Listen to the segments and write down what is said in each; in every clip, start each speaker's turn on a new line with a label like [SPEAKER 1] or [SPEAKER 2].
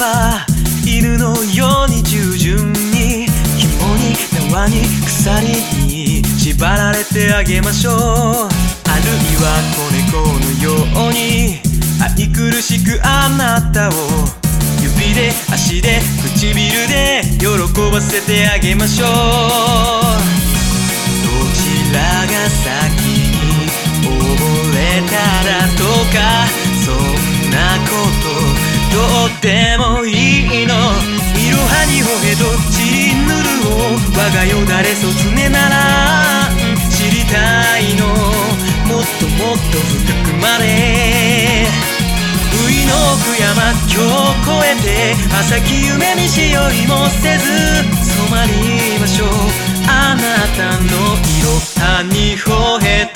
[SPEAKER 1] ば犬のように従順に紐に縄に鎖に縛られてあげましょう。あるいは子猫のように愛くるしくあなたを指で足で唇で喜ばせてあげましょう。どちらがさでもいいの。いろはにほへどちぬるを我がよだれそつねなら。知りたいの。もっともっと深くまで不意の奥山今日越えて。朝き夢見しよいもせず。染まりましょう。あなたの色葉にほへ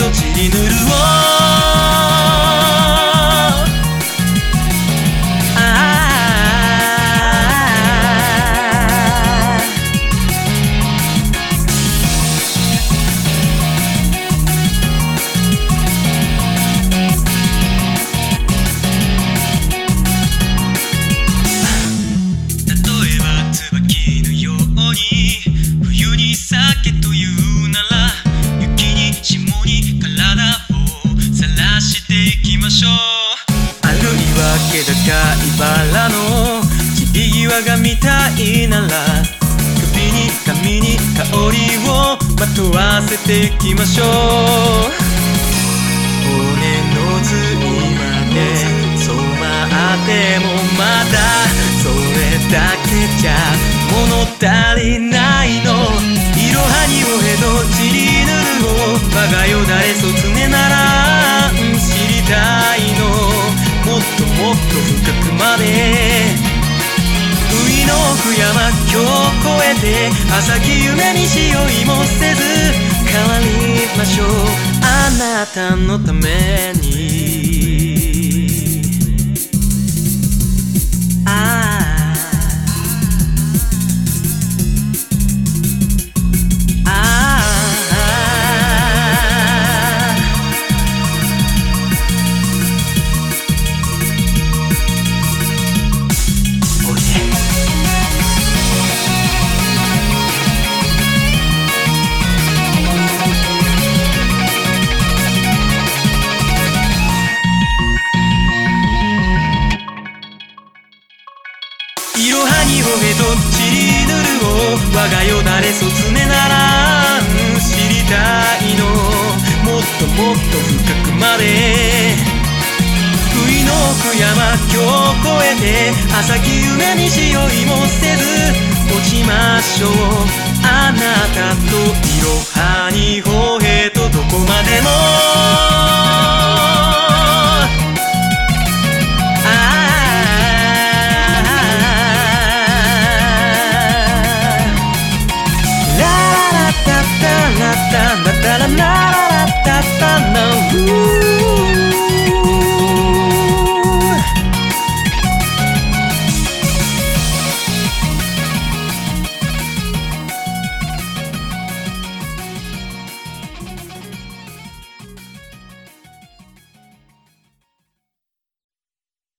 [SPEAKER 1] さらしていきましょうあるいは気高いバラの散り際が見たいなら首に髪に香りをまとわせていきましょう。骨の髄まで染まってもまだそれだけじゃ物足りない。朝き夢にしよいもせず変わりましょう。あなたのために。いろはにほへとちりぬるを我がよだれそつねならん知りたいの。もっともっと深くまで不意の奥山今日越えて朝き夢にしよいもせず落ちましょう。あなたと